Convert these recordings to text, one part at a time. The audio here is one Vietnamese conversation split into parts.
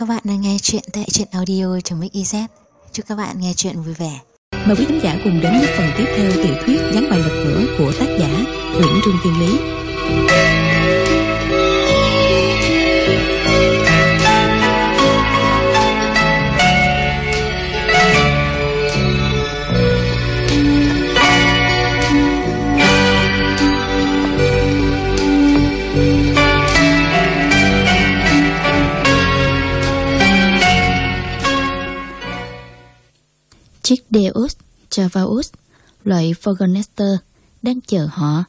Các bạn đang nghe chuyện tại truyện audio.mix.iz Chúc các bạn nghe chuyện vui vẻ. Mời quý khán giả cùng đến với phần tiếp theo tiểu thuyết Gián bài lật ngửa của tác giả Nguyễn Trương Thiên Lý. Chiếc Deus Chavaus loại Forgonester, đang chờ họ.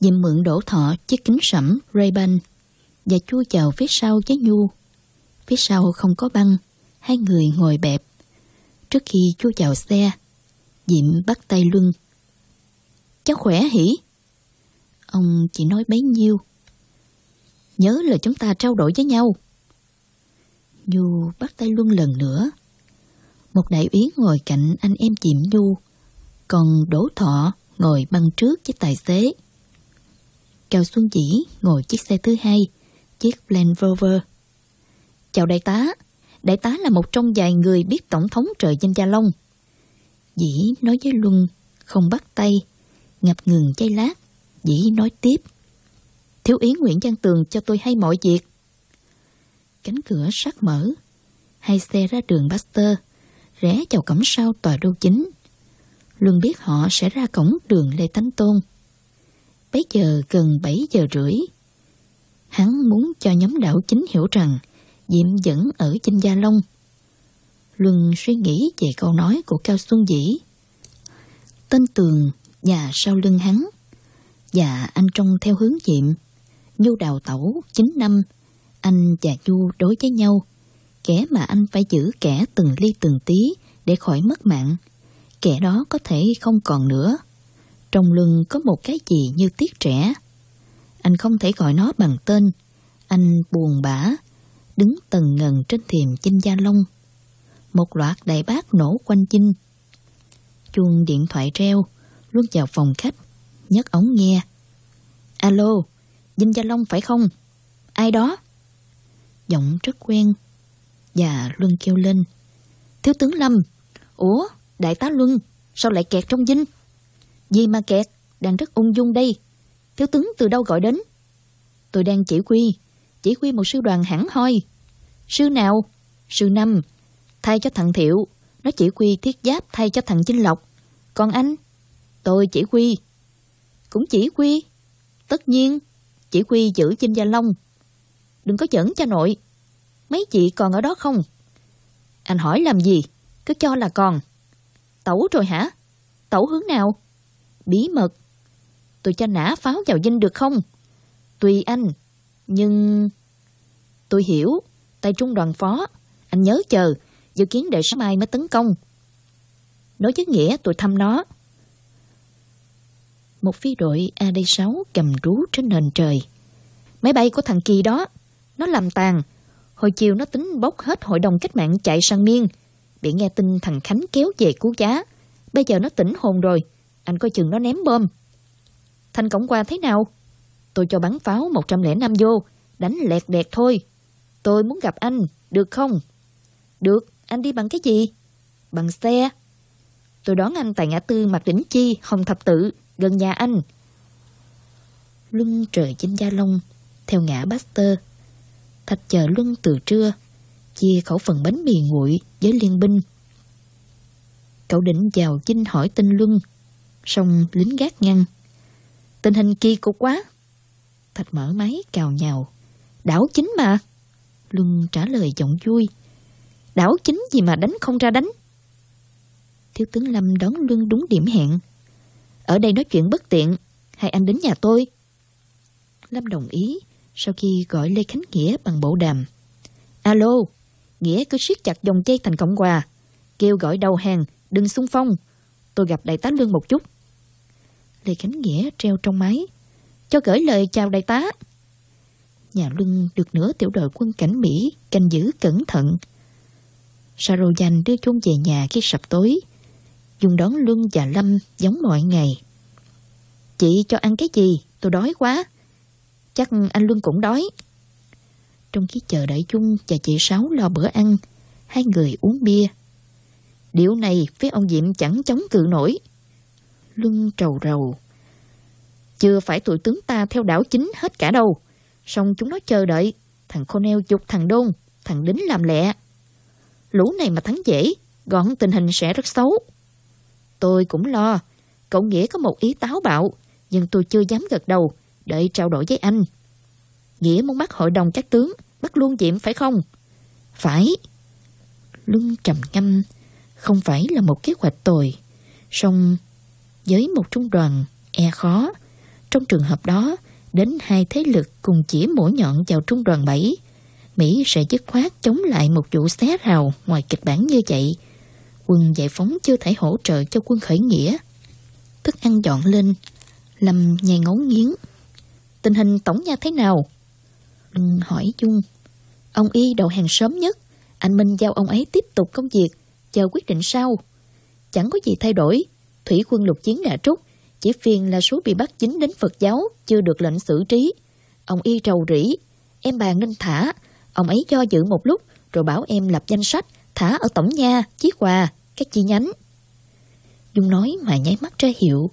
Dìm mượn đổ thọ chiếc kính sẫm Ray-Ban và chua vào phía sau với Nhu. Phía sau không có băng, hai người ngồi bẹp. Trước khi chua vào xe, Diệm bắt tay Luân. Cháu khỏe hỉ? Ông chỉ nói bấy nhiêu. Nhớ là chúng ta trao đổi với nhau. Nhu bắt tay Luân lần nữa. Một đại úy ngồi cạnh anh em Diệm Nhu, còn Đỗ Thọ ngồi băng trước với tài xế. Cao Xuân Dĩ ngồi chiếc xe thứ hai, chiếc Land Rover. Chào đại tá, đại tá là một trong vài người biết Tổng thống trời danh Gia Long. Dĩ nói với Luân, không bắt tay, ngập ngừng chay lát, Dĩ nói tiếp. Thiếu ý Nguyễn Văn Tường cho tôi hay mọi việc. Cánh cửa sắt mở, hai xe ra đường Baxter, rẽ vào cổng sau tòa đô chính. Luân biết họ sẽ ra cổng đường Lê Thánh Tôn. Bây giờ gần 7 giờ rưỡi. Hắn muốn cho nhóm đảo chính hiểu rằng Diệm vẫn ở trên Gia Long. Luân suy nghĩ về câu nói của Cao Xuân Dĩ. Tên Tường và sau lưng hắn. Và anh trông theo hướng Diệm. Nhu đào tẩu 9 năm. Anh và Nhu đối với nhau kẻ mà anh phải giữ kẻ từng ly từng tí để khỏi mất mạng. Kẻ đó có thể không còn nữa. Trong lưng có một cái gì như tiếc trẻ. Anh không thể gọi nó bằng tên. Anh buồn bã, đứng tầng ngần trên thềm chinh gia long. Một loạt đại bác nổ quanh chinh. Chuông điện thoại reo, luôn vào phòng khách, nhấc ống nghe. Alo, Dinh Gia Long phải không? Ai đó? Giọng rất quen, và Luân kêu lên. Thiếu tướng Lâm, ủa, đại tá Luân, sao lại kẹt trong dinh? Gì mà kẹt, đang rất ung dung đây. Thiếu tướng từ đâu gọi đến? Tôi đang chỉ huy, chỉ huy một sư đoàn hẳn hoi. Sư nào? Sư Năm, thay cho thằng Thiệu, nó chỉ huy thiết giáp thay cho thằng Chinh Lộc. Còn anh? Tôi chỉ huy. Cũng chỉ huy. Tất nhiên, chỉ huy giữ Chinh Gia Long. Đừng có chẩn cho nội. Mấy chị còn ở đó không? Anh hỏi làm gì? Cứ cho là còn. Tẩu rồi hả? Tẩu hướng nào? Bí mật. Tôi cho nã pháo vào dinh được không? Tùy anh. Nhưng... Tôi hiểu. Tay trung đoàn phó. Anh nhớ chờ. Dự kiến đợi sáng mai mới tấn công. Nói chứ Nghĩa tôi thăm nó. Một phi đội AD-6 cầm rú trên nền trời. Máy bay của thằng Kỳ đó. Nó làm tàn. Hồi chiều nó tính bốc hết hội đồng cách mạng chạy sang miên. Bị nghe tin thằng Khánh kéo về cứu giá. Bây giờ nó tỉnh hồn rồi. Anh coi chừng nó ném bom. Thanh cổng qua thế nào? Tôi cho bắn pháo 105 vô. Đánh lẹt đẹt thôi. Tôi muốn gặp anh. Được không? Được. Anh đi bằng cái gì? Bằng xe. Tôi đón anh tại ngã tư Mạc Đỉnh Chi, Hồng Thập Tự, gần nhà anh. Luân trời trên Gia Long, theo ngã Baxter. Thạch chờ Luân từ trưa, chia khẩu phần bánh mì nguội với liên binh. Cậu định vào chinh hỏi tin Luân, xong lính gác ngăn. Tình hình kỳ cục quá. Thạch mở máy cào nhào. Đảo chính mà. Luân trả lời giọng vui. Đảo chính gì mà đánh không ra đánh. Thiếu tướng Lâm đón Luân đúng điểm hẹn. Ở đây nói chuyện bất tiện, hay anh đến nhà tôi? Lâm đồng ý, sau khi gọi Lê Khánh Nghĩa bằng bộ đàm. Alo, Nghĩa cứ siết chặt dòng dây thành Cộng Hòa, kêu gọi đầu hàng, đừng xung phong. Tôi gặp đại tá Lương một chút. Lê Khánh Nghĩa treo trong máy, cho gửi lời chào đại tá. Nhà Luân được nửa tiểu đội quân cảnh Mỹ canh giữ cẩn thận. Sarojan đưa chung về nhà khi sập tối, dùng đón Luân và Lâm giống mọi ngày. Chị cho ăn cái gì? Tôi đói quá. Chắc anh Luân cũng đói. Trong khi chờ đợi chung và chị Sáu lo bữa ăn, hai người uống bia. Điều này với ông Diệm chẳng chống cự nổi. Luân trầu rầu. Chưa phải tụi tướng ta theo đảo chính hết cả đâu. Xong chúng nó chờ đợi. Thằng Cornell chục thằng Đôn, thằng Đính làm lẹ. Lũ này mà thắng dễ, gọn tình hình sẽ rất xấu. Tôi cũng lo. Cậu Nghĩa có một ý táo bạo, nhưng tôi chưa dám gật đầu, đợi trao đổi với anh. Nghĩa muốn bắt hội đồng các tướng, bắt luôn Diệm phải không? Phải. Luân trầm ngâm, không phải là một kế hoạch tồi. Song với một trung đoàn e khó. Trong trường hợp đó, đến hai thế lực cùng chỉ mũi nhọn vào trung đoàn 7. Mỹ sẽ dứt khoát chống lại một vụ xé rào ngoài kịch bản như vậy. Quân giải phóng chưa thể hỗ trợ cho quân khởi nghĩa. Thức ăn dọn lên, Lâm nhai ngấu nghiến. Tình hình tổng nha thế nào? Đừng hỏi chung. Ông Y đầu hàng sớm nhất. Anh Minh giao ông ấy tiếp tục công việc, chờ quyết định sau. Chẳng có gì thay đổi. Thủy quân lục chiến đã trút, chỉ phiền là số bị bắt chính đến Phật giáo chưa được lệnh xử trí. Ông Y trầu rỉ, em bà nên thả. Ông ấy cho dự một lúc, rồi bảo em lập danh sách, thả ở tổng nha, chí quà, các chi nhánh. Dung nói mà nháy mắt ra hiệu.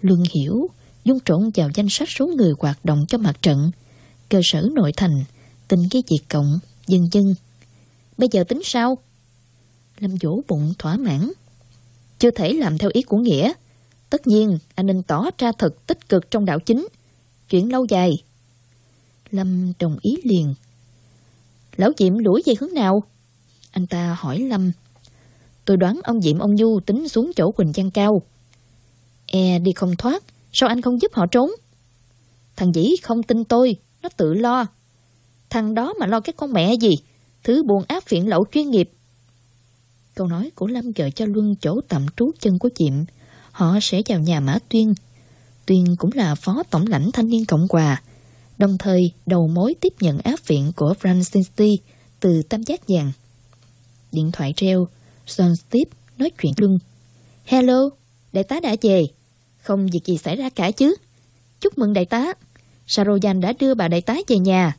Luân hiểu, Dung trộn vào danh sách số người hoạt động cho mặt trận, cơ sở nội thành, tình cái diệt cộng, dân dân. Bây giờ tính sao? Lâm dỗ bụng thỏa mãn. Chưa thể làm theo ý của Nghĩa. Tất nhiên, anh nên tỏ ra thật tích cực trong đạo chính. Chuyện lâu dài. Lâm đồng ý liền. Lão Diệm đuổi về hướng nào? Anh ta hỏi Lâm. Tôi đoán ông Diệm ông Nhu tính xuống chỗ Quỳnh Giang Cao. E đi không thoát, sao anh không giúp họ trốn? Thằng Dĩ không tin tôi, nó tự lo. Thằng đó mà lo cái con mẹ gì, thứ buồn áp phiện lậu chuyên nghiệp. Câu nói của Lâm gợi cho Luân chỗ tạm trú chân của Diệm. Họ sẽ vào nhà Mã Tuyên. Tuyên cũng là phó tổng lãnh thanh niên Cộng Hòa, đồng thời đầu mối tiếp nhận áp viện của Francis từ Tam Giác Vàng. Điện thoại treo, John Steve nói chuyện Luân. Hello, đại tá đã về. Không việc gì xảy ra cả chứ. Chúc mừng đại tá. Sarojan đã đưa bà đại tá về nhà.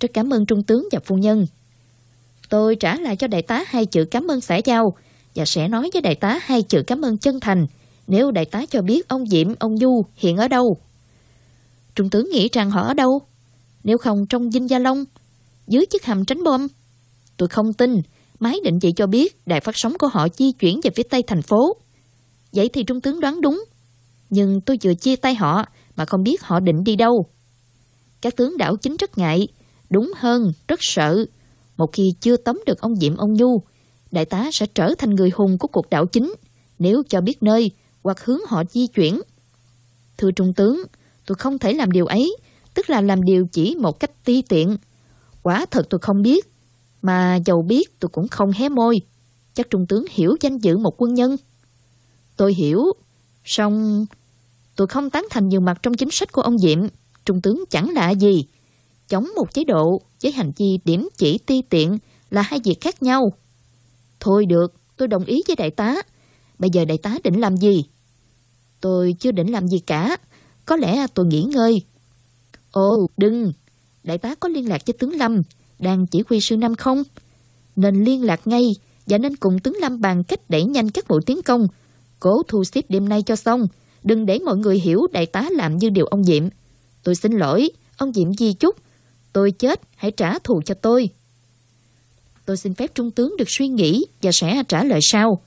Rất cảm ơn trung tướng và phu nhân. Tôi trả lại cho đại tá hai chữ cảm ơn xã giao và sẽ nói với đại tá hai chữ cảm ơn chân thành nếu đại tá cho biết ông Diệm, ông Du hiện ở đâu. Trung tướng nghĩ rằng họ ở đâu? Nếu không trong Dinh Gia Long, dưới chiếc hầm tránh bom. Tôi không tin, máy định vị cho biết đài phát sóng của họ di chuyển về phía tây thành phố. Vậy thì Trung tướng đoán đúng. Nhưng tôi vừa chia tay họ mà không biết họ định đi đâu. Các tướng đảo chính rất ngại, đúng hơn, rất sợ một khi chưa tóm được ông Diệm ông Nhu, đại tá sẽ trở thành người hùng của cuộc đảo chính nếu cho biết nơi hoặc hướng họ di chuyển. Thưa Trung tướng, tôi không thể làm điều ấy, tức là làm điều chỉ một cách ti tiện. Quả thật tôi không biết, mà dầu biết tôi cũng không hé môi. Chắc Trung tướng hiểu danh dự một quân nhân. Tôi hiểu, song tôi không tán thành nhiều mặt trong chính sách của ông Diệm. Trung tướng chẳng lạ gì chống một chế độ với hành vi điểm chỉ ti tiện là hai việc khác nhau. Thôi được, tôi đồng ý với đại tá. Bây giờ đại tá định làm gì? Tôi chưa định làm gì cả. Có lẽ tôi nghỉ ngơi. Ồ, đừng. Đại tá có liên lạc với tướng Lâm, đang chỉ huy sư Năm không? Nên liên lạc ngay và nên cùng tướng Lâm bàn cách đẩy nhanh các mũi tiến công. Cố thu xếp đêm nay cho xong. Đừng để mọi người hiểu đại tá làm như điều ông Diệm. Tôi xin lỗi, ông Diệm di chúc Tôi chết, hãy trả thù cho tôi. Tôi xin phép trung tướng được suy nghĩ và sẽ trả lời sau.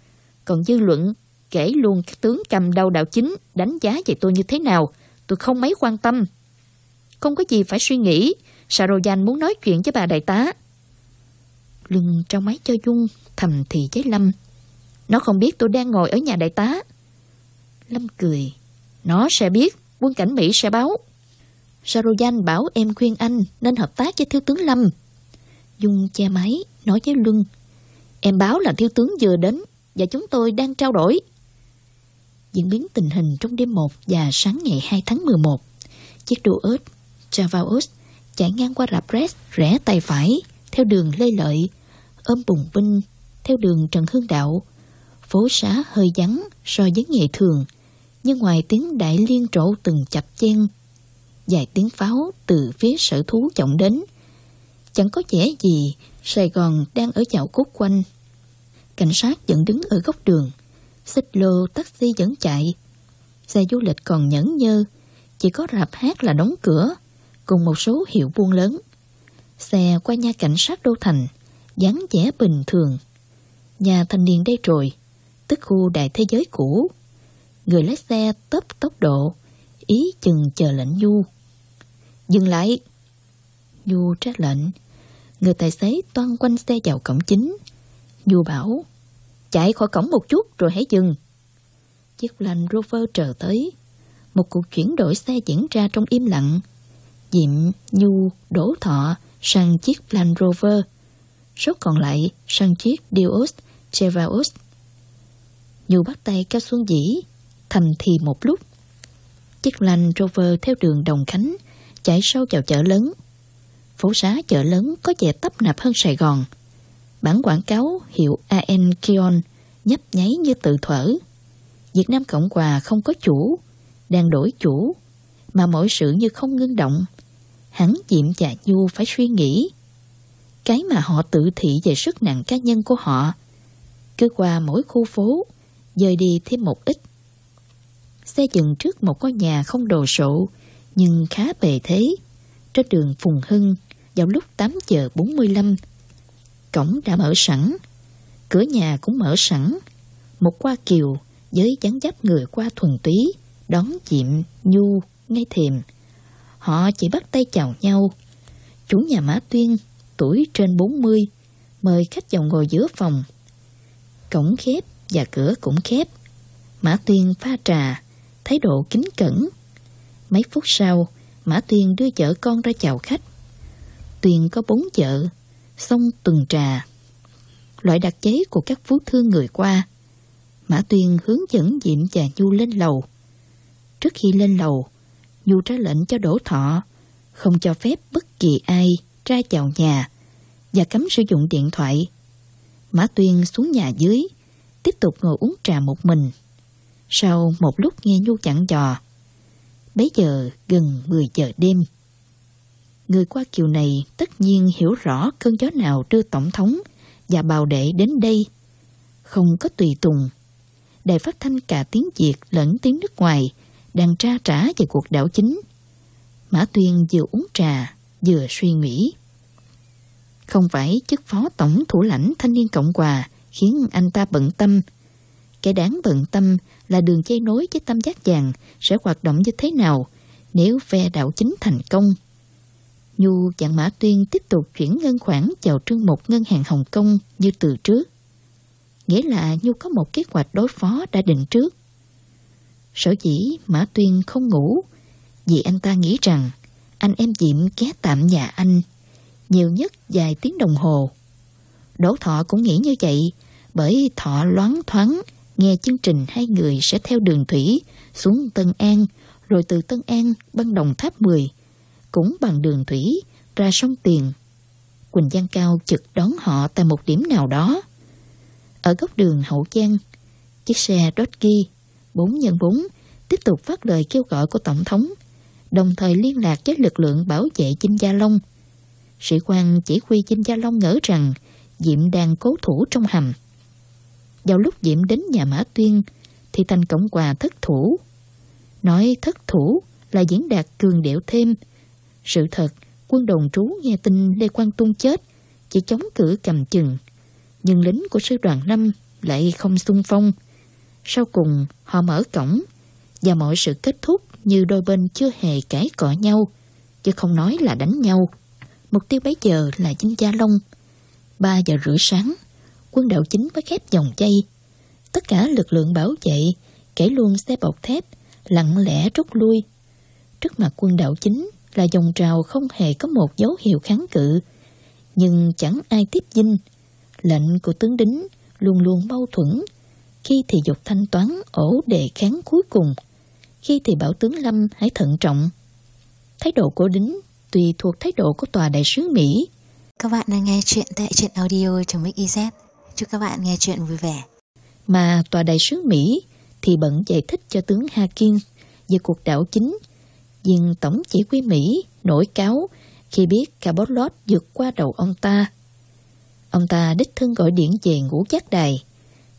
Còn dư luận, kể luôn các tướng cầm đầu đạo chính đánh giá về tôi như thế nào, tôi không mấy quan tâm. Không có gì phải suy nghĩ, Sarojan muốn nói chuyện với bà đại tá. Lưng trong máy cho Dung thầm thì với Lâm. Nó không biết tôi đang ngồi ở nhà đại tá. Lâm cười. Nó sẽ biết, quân cảnh Mỹ sẽ báo. Sarojan bảo em khuyên anh nên hợp tác với thiếu tướng Lâm. Dung che máy, nói với Luân. Em báo là thiếu tướng vừa đến và chúng tôi đang trao đổi. Diễn biến tình hình trong đêm 1 và sáng ngày 2 tháng 11. Chiếc đua ớt Chavaos chạy ngang qua rạp Red rẽ tay phải theo đường Lê Lợi, ôm bùng binh theo đường Trần Hương Đạo. Phố xá hơi vắng so với ngày thường, nhưng ngoài tiếng đại liên trổ từng chập chen vài tiếng pháo từ phía sở thú vọng đến. Chẳng có vẻ gì Sài Gòn đang ở dạo cốt quanh. Cảnh sát vẫn đứng ở góc đường. Xích lô taxi vẫn chạy. Xe du lịch còn nhẫn nhơ. Chỉ có rạp hát là đóng cửa. Cùng một số hiệu buôn lớn. Xe qua nhà cảnh sát đô thành. dáng vẻ bình thường. Nhà thanh niên đây rồi. Tức khu đại thế giới cũ. Người lái xe tấp tốc độ. Ý chừng chờ lệnh Du. Dừng lại. Du trách lệnh Người tài xế toan quanh xe vào cổng chính. Nhu bảo, chạy khỏi cổng một chút rồi hãy dừng. Chiếc Land Rover chờ tới. Một cuộc chuyển đổi xe diễn ra trong im lặng. Diệm, Nhu, Đỗ Thọ sang chiếc Land Rover. Số còn lại sang chiếc Dios Chevaos. Nhu bắt tay cao xuân dĩ, thầm thì một lúc. Chiếc lành Rover theo đường Đồng Khánh chạy sâu vào chợ lớn phố xá chợ lớn có vẻ tấp nập hơn Sài Gòn. Bản quảng cáo hiệu AN Kion nhấp nháy như tự thở. Việt Nam Cộng Hòa không có chủ, đang đổi chủ, mà mọi sự như không ngưng động. Hắn Diệm và Nhu phải suy nghĩ. Cái mà họ tự thị về sức nặng cá nhân của họ, cứ qua mỗi khu phố, dời đi thêm một ít. Xe dừng trước một ngôi nhà không đồ sộ, nhưng khá bề thế. Trên đường Phùng Hưng, vào lúc 8 giờ 45. Cổng đã mở sẵn, cửa nhà cũng mở sẵn. Một qua kiều với dáng dấp người qua thuần túy, đón diệm, nhu, ngay thềm. Họ chỉ bắt tay chào nhau. Chủ nhà Mã Tuyên, tuổi trên 40, mời khách vào ngồi giữa phòng. Cổng khép và cửa cũng khép. Mã Tuyên pha trà, thái độ kính cẩn. Mấy phút sau, Mã Tuyên đưa vợ con ra chào khách. Tuyền có bốn vợ, xong tuần trà. Loại đặc chế của các phú thương người qua. Mã Tuyên hướng dẫn Diệm và Nhu lên lầu. Trước khi lên lầu, Nhu ra lệnh cho Đỗ Thọ không cho phép bất kỳ ai ra vào nhà và cấm sử dụng điện thoại. Mã Tuyên xuống nhà dưới, tiếp tục ngồi uống trà một mình. Sau một lúc nghe Nhu chặn dò, bấy giờ gần 10 giờ đêm. Người qua kiều này tất nhiên hiểu rõ cơn gió nào đưa Tổng thống và bào đệ đến đây. Không có tùy tùng. Đài phát thanh cả tiếng Việt lẫn tiếng nước ngoài đang tra trả về cuộc đảo chính. Mã Tuyên vừa uống trà, vừa suy nghĩ. Không phải chức phó tổng thủ lãnh thanh niên Cộng Hòa khiến anh ta bận tâm. Cái đáng bận tâm là đường dây nối với tâm giác vàng sẽ hoạt động như thế nào nếu phe đảo chính thành công. Nhu chặn Mã Tuyên tiếp tục chuyển ngân khoản vào trương mục ngân hàng Hồng Kông như từ trước. Nghĩa là Nhu có một kế hoạch đối phó đã định trước. Sở dĩ Mã Tuyên không ngủ, vì anh ta nghĩ rằng anh em Diệm ghé tạm nhà anh nhiều nhất vài tiếng đồng hồ. Đỗ Thọ cũng nghĩ như vậy bởi Thọ loáng thoáng nghe chương trình hai người sẽ theo đường thủy xuống Tân An rồi từ Tân An băng đồng tháp 10 cũng bằng đường thủy ra sông Tiền. Quỳnh Giang Cao trực đón họ tại một điểm nào đó. Ở góc đường Hậu Giang, chiếc xe Dodge 4x4 tiếp tục phát lời kêu gọi của Tổng thống, đồng thời liên lạc với lực lượng bảo vệ Chinh Gia Long. Sĩ quan chỉ huy Chinh Gia Long ngỡ rằng Diệm đang cố thủ trong hầm. Vào lúc Diễm đến nhà Mã Tuyên, thì Thành Cộng Hòa thất thủ. Nói thất thủ là diễn đạt cường điệu thêm sự thật, quân đồng trú nghe tin Lê Quang Tung chết, chỉ chống cử cầm chừng. Nhưng lính của sư đoàn 5 lại không xung phong. Sau cùng, họ mở cổng, và mọi sự kết thúc như đôi bên chưa hề cãi cọ nhau, chứ không nói là đánh nhau. Mục tiêu bấy giờ là Dinh Gia Long. 3 giờ rưỡi sáng, quân đạo chính mới khép dòng dây. Tất cả lực lượng bảo vệ, kể luôn xe bọc thép, lặng lẽ rút lui. Trước mặt quân đạo chính là dòng trào không hề có một dấu hiệu kháng cự, nhưng chẳng ai tiếp dinh. Lệnh của tướng đính luôn luôn mâu thuẫn, khi thì dục thanh toán ổ đề kháng cuối cùng, khi thì bảo tướng Lâm hãy thận trọng. Thái độ của đính tùy thuộc thái độ của tòa đại sứ Mỹ. Các bạn đang nghe chuyện tại truyện audio.mix.iz. Chúc các bạn nghe chuyện vui vẻ. Mà tòa đại sứ Mỹ thì bận giải thích cho tướng Hawkins về cuộc đảo chính nhưng tổng chỉ huy Mỹ nổi cáo khi biết cả lót vượt qua đầu ông ta. Ông ta đích thân gọi điện về ngũ giác đài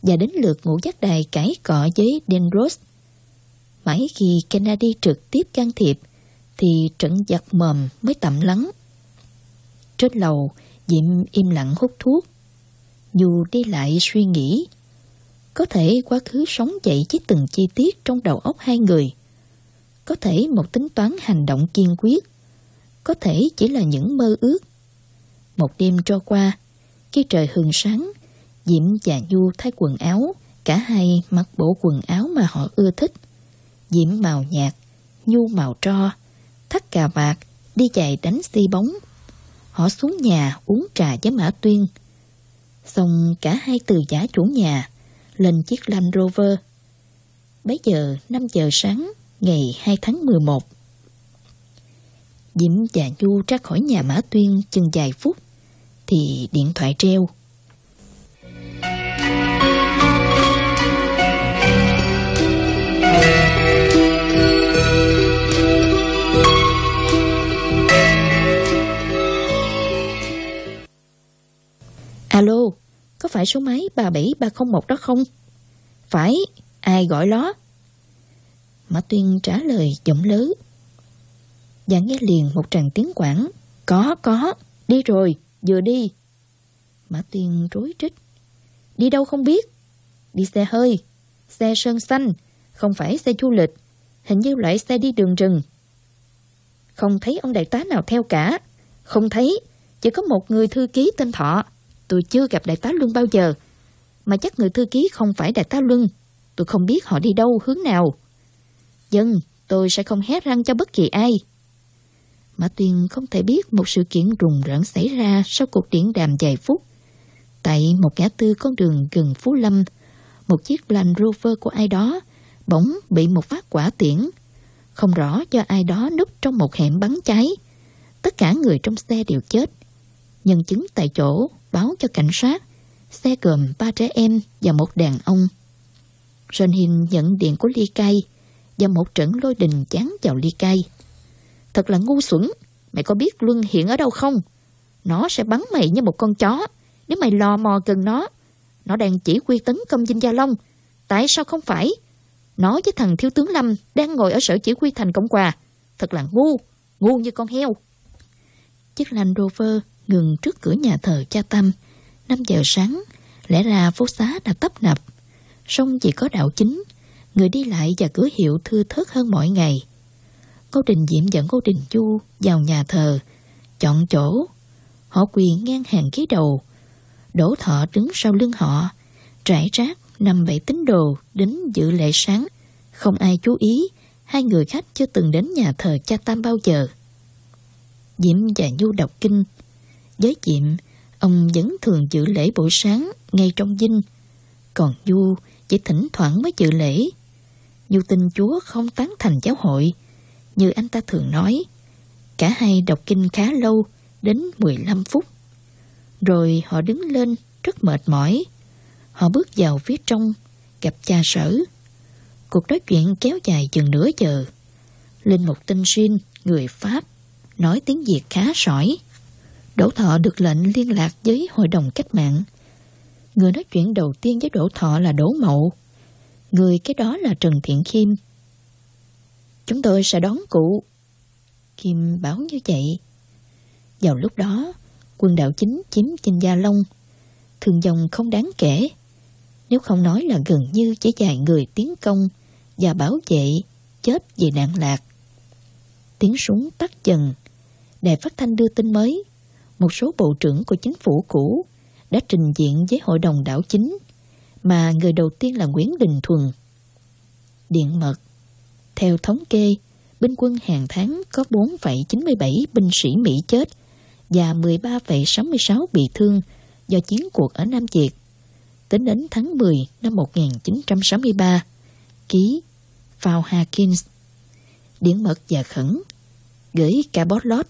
và đến lượt ngũ giác đài cãi cọ với Denros. Mãi khi Kennedy trực tiếp can thiệp thì trận giặc mầm mới tạm lắng. Trên lầu, Diệm im lặng hút thuốc. Dù đi lại suy nghĩ, có thể quá khứ sống dậy với từng chi tiết trong đầu óc hai người. Có thể một tính toán hành động kiên quyết. Có thể chỉ là những mơ ước. Một đêm trôi qua, khi trời hừng sáng, Diễm và Du thay quần áo, cả hai mặc bộ quần áo mà họ ưa thích. Diễm màu nhạt, Nhu màu tro, thắt cà vạt, đi chạy đánh xi bóng. Họ xuống nhà uống trà với Mã Tuyên. Xong cả hai từ giả chủ nhà, lên chiếc Land Rover. Bấy giờ 5 giờ sáng, ngày 2 tháng 11. Dĩnh và Nhu ra khỏi nhà Mã Tuyên chừng vài phút, thì điện thoại treo. Alo, có phải số máy 37301 đó không? Phải, ai gọi nó? Mã Tuyên trả lời giọng lớn. Và nghe liền một tràng tiếng quảng. Có, có, đi rồi, vừa đi. Mã Tuyên rối trích. Đi đâu không biết. Đi xe hơi, xe sơn xanh, không phải xe du lịch. Hình như loại xe đi đường rừng. Không thấy ông đại tá nào theo cả. Không thấy, chỉ có một người thư ký tên Thọ. Tôi chưa gặp đại tá Luân bao giờ. Mà chắc người thư ký không phải đại tá Luân. Tôi không biết họ đi đâu, hướng nào. Dân, tôi sẽ không hét răng cho bất kỳ ai. Mã Tuyên không thể biết một sự kiện rùng rợn xảy ra sau cuộc điện đàm vài phút. Tại một ngã tư con đường gần Phú Lâm, một chiếc Land Rover của ai đó bỗng bị một phát quả tiễn. Không rõ do ai đó núp trong một hẻm bắn cháy. Tất cả người trong xe đều chết. Nhân chứng tại chỗ báo cho cảnh sát xe gồm ba trẻ em và một đàn ông. Hin nhận điện của Ly Cai và một trận lôi đình chán vào Ly Cai. Thật là ngu xuẩn, mày có biết Luân hiện ở đâu không? Nó sẽ bắn mày như một con chó nếu mày lò mò gần nó. Nó đang chỉ huy tấn công Dinh Gia Long. Tại sao không phải? Nó với thằng thiếu tướng Lâm đang ngồi ở sở chỉ huy thành Cộng Hòa. Thật là ngu, ngu như con heo. Chiếc Land Rover ngừng trước cửa nhà thờ cha Tâm. 5 giờ sáng, lẽ ra phố xá đã tấp nập. Song chỉ có đạo chính, người đi lại và cửa hiệu thưa thớt hơn mọi ngày. Ngô Đình Diệm dẫn Ngô Đình Chu vào nhà thờ, chọn chỗ. Họ quỳ ngang hàng ghế đầu. Đỗ thọ đứng sau lưng họ, trải rác năm bảy tín đồ đến dự lễ sáng. Không ai chú ý, hai người khách chưa từng đến nhà thờ cha Tam bao giờ. diễm và Nhu đọc kinh. Với Diệm, ông vẫn thường dự lễ buổi sáng ngay trong dinh. Còn Du chỉ thỉnh thoảng mới dự lễ. du tin Chúa không tán thành giáo hội, như anh ta thường nói. Cả hai đọc kinh khá lâu, đến 15 phút. Rồi họ đứng lên, rất mệt mỏi. Họ bước vào phía trong, gặp cha sở. Cuộc nói chuyện kéo dài chừng nửa giờ. Linh một tinh xuyên, người Pháp, nói tiếng Việt khá sỏi. Đỗ Thọ được lệnh liên lạc với Hội đồng Cách mạng. Người nói chuyện đầu tiên với Đỗ Thọ là Đỗ Mậu. Người cái đó là Trần Thiện Khiêm. Chúng tôi sẽ đón cụ. Kim báo như vậy. Vào lúc đó, quân đạo chính chiếm trên Gia Long. Thường dòng không đáng kể. Nếu không nói là gần như chỉ vài người tiến công và bảo vệ chết vì nạn lạc. Tiếng súng tắt dần. Đài phát thanh đưa tin mới. Một số bộ trưởng của chính phủ cũ đã trình diện với hội đồng đảo chính mà người đầu tiên là Nguyễn Đình Thuần. Điện mật Theo thống kê, binh quân hàng tháng có 4,97 binh sĩ Mỹ chết và 13,66 bị thương do chiến cuộc ở Nam Việt. Tính đến tháng 10 năm 1963, ký Phao Hawkins, điện mật và khẩn, gửi cả bót lót,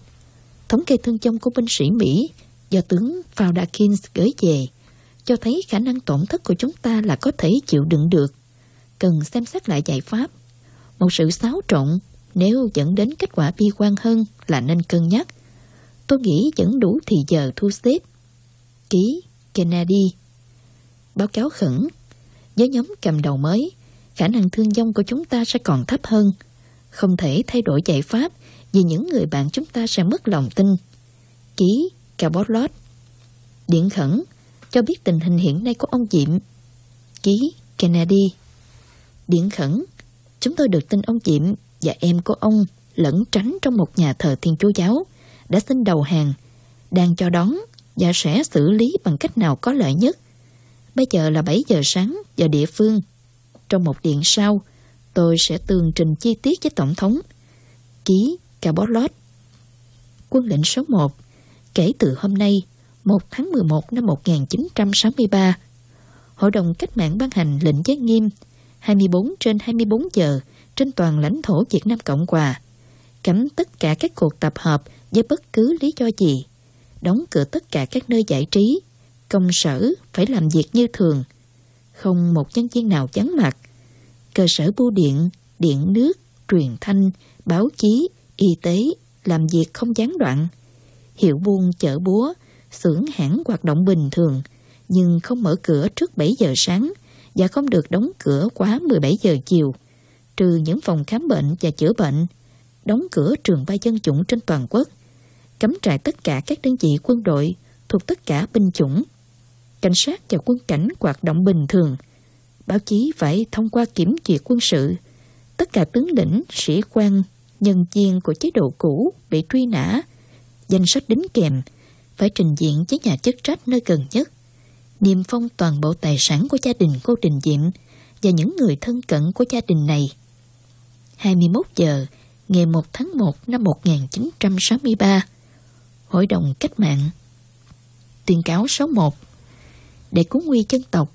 thống kê thương vong của binh sĩ Mỹ do tướng Phao gửi về, cho thấy khả năng tổn thất của chúng ta là có thể chịu đựng được. Cần xem xét lại giải pháp. Một sự xáo trộn nếu dẫn đến kết quả bi quan hơn là nên cân nhắc. Tôi nghĩ vẫn đủ thì giờ thu xếp. Ký Kennedy Báo cáo khẩn Với nhóm cầm đầu mới Khả năng thương vong của chúng ta sẽ còn thấp hơn Không thể thay đổi giải pháp vì những người bạn chúng ta sẽ mất lòng tin Ký Cabotlot Điện khẩn Cho biết tình hình hiện nay của ông Diệm Ký Kennedy Điện khẩn Chúng tôi được tin ông Diệm và em của ông lẫn tránh trong một nhà thờ Thiên Chúa Giáo đã xin đầu hàng, đang cho đón và sẽ xử lý bằng cách nào có lợi nhất. Bây giờ là 7 giờ sáng giờ địa phương. Trong một điện sau, tôi sẽ tường trình chi tiết với Tổng thống. Ký Cabotlot Quân lệnh số 1 Kể từ hôm nay, 1 tháng 11 năm 1963, Hội đồng Cách mạng ban hành lệnh giới nghiêm 24 trên 24 giờ trên toàn lãnh thổ Việt Nam Cộng Hòa, cấm tất cả các cuộc tập hợp với bất cứ lý do gì, đóng cửa tất cả các nơi giải trí, công sở phải làm việc như thường, không một nhân viên nào vắng mặt, cơ sở bưu điện, điện nước, truyền thanh, báo chí, y tế làm việc không gián đoạn, hiệu buôn chợ búa, xưởng hãng hoạt động bình thường, nhưng không mở cửa trước 7 giờ sáng và không được đóng cửa quá 17 giờ chiều, trừ những phòng khám bệnh và chữa bệnh, đóng cửa trường bay dân chủng trên toàn quốc, cấm trại tất cả các đơn vị quân đội thuộc tất cả binh chủng, cảnh sát và quân cảnh hoạt động bình thường, báo chí phải thông qua kiểm duyệt quân sự, tất cả tướng lĩnh, sĩ quan, nhân viên của chế độ cũ bị truy nã, danh sách đính kèm phải trình diện với nhà chức trách nơi gần nhất, niêm phong toàn bộ tài sản của gia đình cô Đình Diệm và những người thân cận của gia đình này. 21 giờ, ngày 1 tháng 1 năm 1963, Hội đồng Cách mạng Tuyên cáo số 1 Để cứu nguy dân tộc,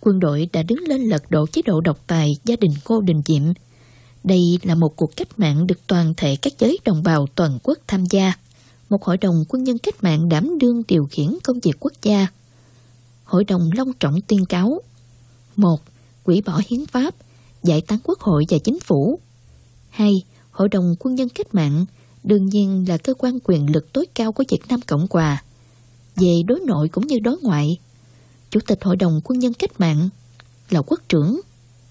quân đội đã đứng lên lật đổ chế độ độc tài gia đình cô Đình Diệm. Đây là một cuộc cách mạng được toàn thể các giới đồng bào toàn quốc tham gia. Một hội đồng quân nhân cách mạng đảm đương điều khiển công việc quốc gia. Hội đồng long trọng tuyên cáo 1. Quỷ bỏ hiến pháp, giải tán quốc hội và chính phủ 2. Hội đồng quân nhân cách mạng đương nhiên là cơ quan quyền lực tối cao của Việt Nam Cộng Hòa về đối nội cũng như đối ngoại. Chủ tịch Hội đồng quân nhân cách mạng là quốc trưởng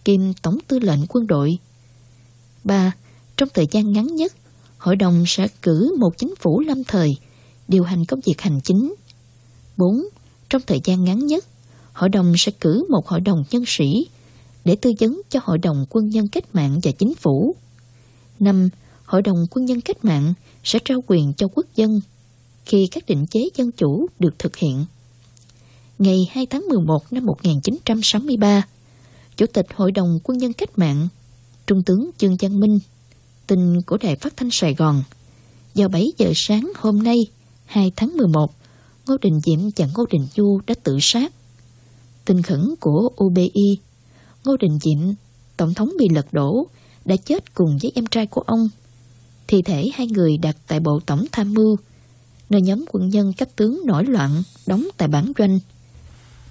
kiêm tổng tư lệnh quân đội ba Trong thời gian ngắn nhất, hội đồng sẽ cử một chính phủ lâm thời điều hành công việc hành chính. 4. Trong thời gian ngắn nhất, hội đồng sẽ cử một hội đồng nhân sĩ để tư vấn cho hội đồng quân nhân cách mạng và chính phủ. 5. Hội đồng quân nhân cách mạng sẽ trao quyền cho quốc dân khi các định chế dân chủ được thực hiện. Ngày 2 tháng 11 năm 1963, Chủ tịch Hội đồng quân nhân cách mạng, Trung tướng Trương Văn Minh, tin của Đài Phát thanh Sài Gòn, vào 7 giờ sáng hôm nay, 2 tháng 11, Ngô Đình Diệm và Ngô Đình Du đã tự sát. Tin khẩn của UBI, Ngô Đình Diệm, Tổng thống bị lật đổ, đã chết cùng với em trai của ông. Thi thể hai người đặt tại Bộ Tổng Tham mưu, nơi nhóm quân nhân cấp tướng nổi loạn đóng tại bản doanh.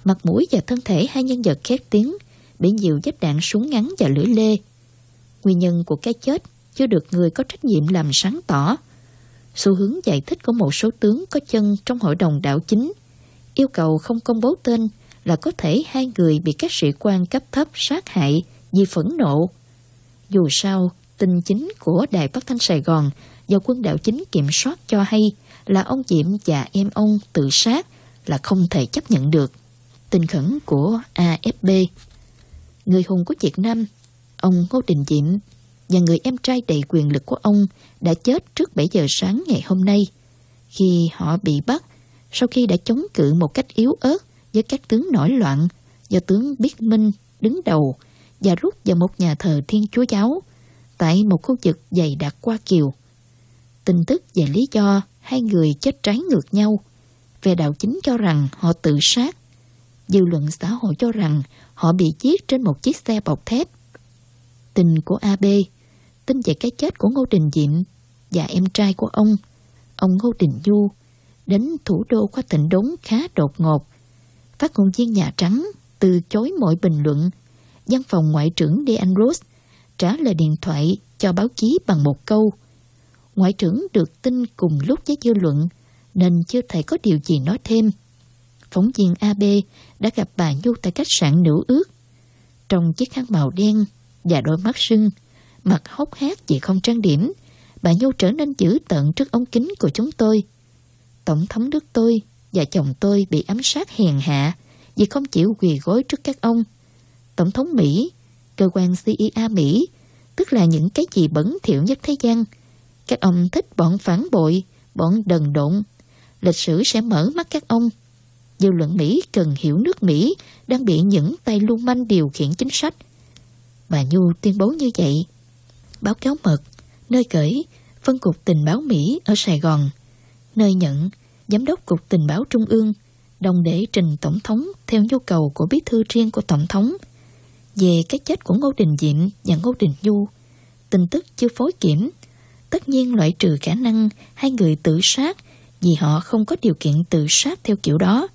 Mặt mũi và thân thể hai nhân vật khét tiếng bị nhiều vết đạn súng ngắn và lưỡi lê. Nguyên nhân của cái chết chưa được người có trách nhiệm làm sáng tỏ. Xu hướng giải thích của một số tướng có chân trong hội đồng đảo chính yêu cầu không công bố tên là có thể hai người bị các sĩ quan cấp thấp sát hại vì phẫn nộ dù sao, tin chính của Đài Phát thanh Sài Gòn do quân đạo chính kiểm soát cho hay là ông Diệm và em ông tự sát là không thể chấp nhận được. Tin khẩn của AFB Người hùng của Việt Nam, ông Ngô Đình Diệm và người em trai đầy quyền lực của ông đã chết trước 7 giờ sáng ngày hôm nay khi họ bị bắt sau khi đã chống cự một cách yếu ớt với các tướng nổi loạn do tướng Biết Minh đứng đầu và rút vào một nhà thờ Thiên Chúa Giáo tại một khu vực dày đặc qua kiều. Tin tức về lý do hai người chết trái ngược nhau, về đạo chính cho rằng họ tự sát. Dư luận xã hội cho rằng họ bị giết trên một chiếc xe bọc thép tình của AB, tin về cái chết của Ngô Đình Diệm và em trai của ông, ông Ngô Đình Du, đến thủ đô qua tỉnh đốn khá đột ngột. Phát ngôn viên Nhà Trắng từ chối mọi bình luận văn phòng Ngoại trưởng Dean Rose trả lời điện thoại cho báo chí bằng một câu. Ngoại trưởng được tin cùng lúc với dư luận nên chưa thể có điều gì nói thêm. Phóng viên AB đã gặp bà Nhu tại khách sạn nữ ước. Trong chiếc khăn màu đen và đôi mắt sưng, mặt hốc hác vì không trang điểm, bà Nhu trở nên dữ tợn trước ống kính của chúng tôi. Tổng thống nước tôi và chồng tôi bị ám sát hèn hạ vì không chịu quỳ gối trước các ông. Tổng thống Mỹ, cơ quan CIA Mỹ, tức là những cái gì bẩn thỉu nhất thế gian. Các ông thích bọn phản bội, bọn đần độn. Lịch sử sẽ mở mắt các ông. Dư luận Mỹ cần hiểu nước Mỹ đang bị những tay lưu manh điều khiển chính sách. Bà Nhu tuyên bố như vậy. Báo cáo mật, nơi gửi phân cục tình báo Mỹ ở Sài Gòn, nơi nhận giám đốc cục tình báo trung ương đồng để trình tổng thống theo nhu cầu của bí thư riêng của tổng thống về cái chết của Ngô Đình Diệm và Ngô Đình nhu Tin tức chưa phối kiểm, tất nhiên loại trừ khả năng hai người tự sát vì họ không có điều kiện tự sát theo kiểu đó.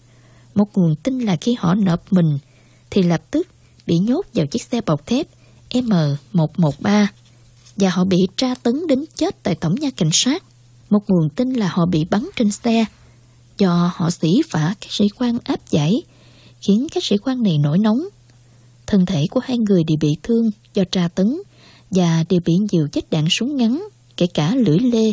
Một nguồn tin là khi họ nộp mình thì lập tức bị nhốt vào chiếc xe bọc thép M113 và họ bị tra tấn đến chết tại tổng nhà cảnh sát. Một nguồn tin là họ bị bắn trên xe do họ sĩ phả các sĩ quan áp giải khiến các sĩ quan này nổi nóng. Thân thể của hai người đều bị thương do tra tấn và đều bị nhiều vết đạn súng ngắn, kể cả lưỡi lê.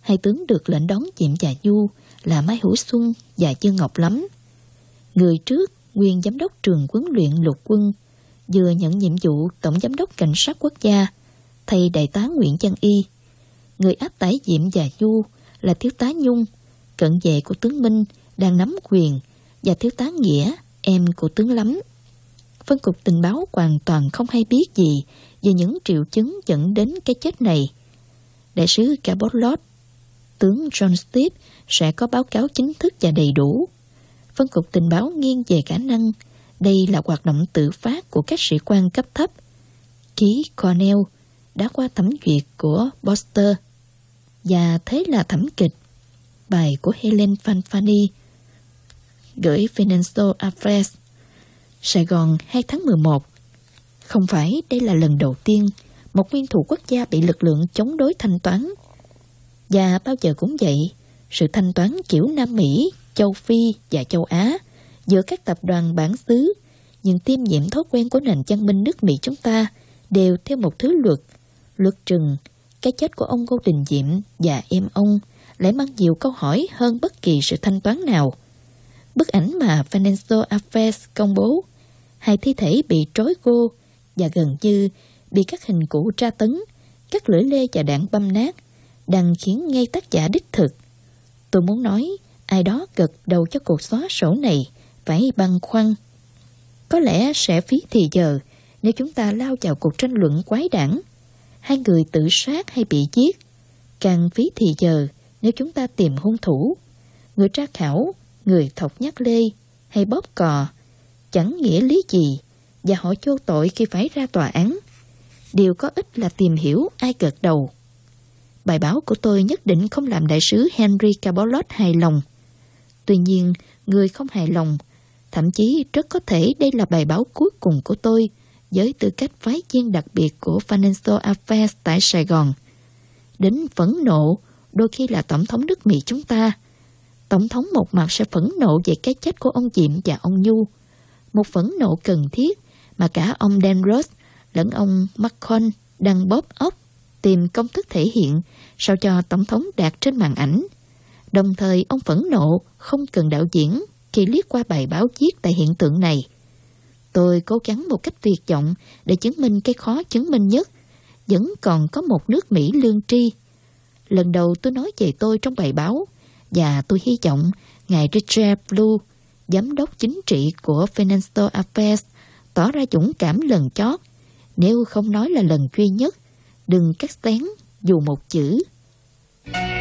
Hai tướng được lệnh đón Diệm và Du là Mai Hữu Xuân và Dương Ngọc Lắm. Người trước, nguyên giám đốc trường huấn luyện lục quân, vừa nhận nhiệm vụ tổng giám đốc cảnh sát quốc gia, thầy đại tá Nguyễn Văn Y. Người áp tải Diệm và Du là thiếu tá Nhung, cận vệ của tướng Minh đang nắm quyền và thiếu tá Nghĩa, em của tướng Lắm. Phân cục tình báo hoàn toàn không hay biết gì về những triệu chứng dẫn đến cái chết này. Đại sứ Cabot tướng John Steve sẽ có báo cáo chính thức và đầy đủ. Phân cục tình báo nghiêng về khả năng đây là hoạt động tự phát của các sĩ quan cấp thấp. Ký Cornell đã qua thẩm duyệt của Boster và thế là thẩm kịch. Bài của Helen Fanfani gửi Financial Affairs Sài Gòn 2 tháng 11 Không phải đây là lần đầu tiên một nguyên thủ quốc gia bị lực lượng chống đối thanh toán. Và bao giờ cũng vậy, sự thanh toán kiểu Nam Mỹ, châu Phi và châu Á giữa các tập đoàn bản xứ những tiêm nhiễm thói quen của nền văn minh nước Mỹ chúng ta đều theo một thứ luật, luật trừng. Cái chết của ông Ngô Đình Diệm và em ông lại mang nhiều câu hỏi hơn bất kỳ sự thanh toán nào. Bức ảnh mà Financial Affairs công bố, hai thi thể bị trói gô và gần như bị các hình cũ tra tấn, các lưỡi lê và đạn băm nát, đang khiến ngay tác giả đích thực. Tôi muốn nói, ai đó gật đầu cho cuộc xóa sổ này phải băn khoăn. Có lẽ sẽ phí thì giờ nếu chúng ta lao vào cuộc tranh luận quái đản. Hai người tự sát hay bị giết, càng phí thì giờ nếu chúng ta tìm hung thủ. Người tra khảo người thọc nhắc lê hay bóp cò, chẳng nghĩa lý gì và họ vô tội khi phải ra tòa án. Điều có ích là tìm hiểu ai gật đầu. Bài báo của tôi nhất định không làm đại sứ Henry Cabot hài lòng. Tuy nhiên, người không hài lòng, thậm chí rất có thể đây là bài báo cuối cùng của tôi với tư cách phái viên đặc biệt của Financial Affairs tại Sài Gòn. Đến phẫn nộ, đôi khi là Tổng thống nước Mỹ chúng ta, Tổng thống một mặt sẽ phẫn nộ về cái chết của ông Diệm và ông Nhu. Một phẫn nộ cần thiết mà cả ông Dan Ross lẫn ông Macron đang bóp ốc tìm công thức thể hiện sao cho Tổng thống đạt trên màn ảnh. Đồng thời ông phẫn nộ không cần đạo diễn khi liếc qua bài báo viết tại hiện tượng này. Tôi cố gắng một cách tuyệt vọng để chứng minh cái khó chứng minh nhất. Vẫn còn có một nước Mỹ lương tri. Lần đầu tôi nói về tôi trong bài báo và tôi hy vọng ngài Richard Blue, giám đốc chính trị của Financial Affairs, tỏ ra dũng cảm lần chót. Nếu không nói là lần duy nhất, đừng cắt tén dù một chữ. Thank you.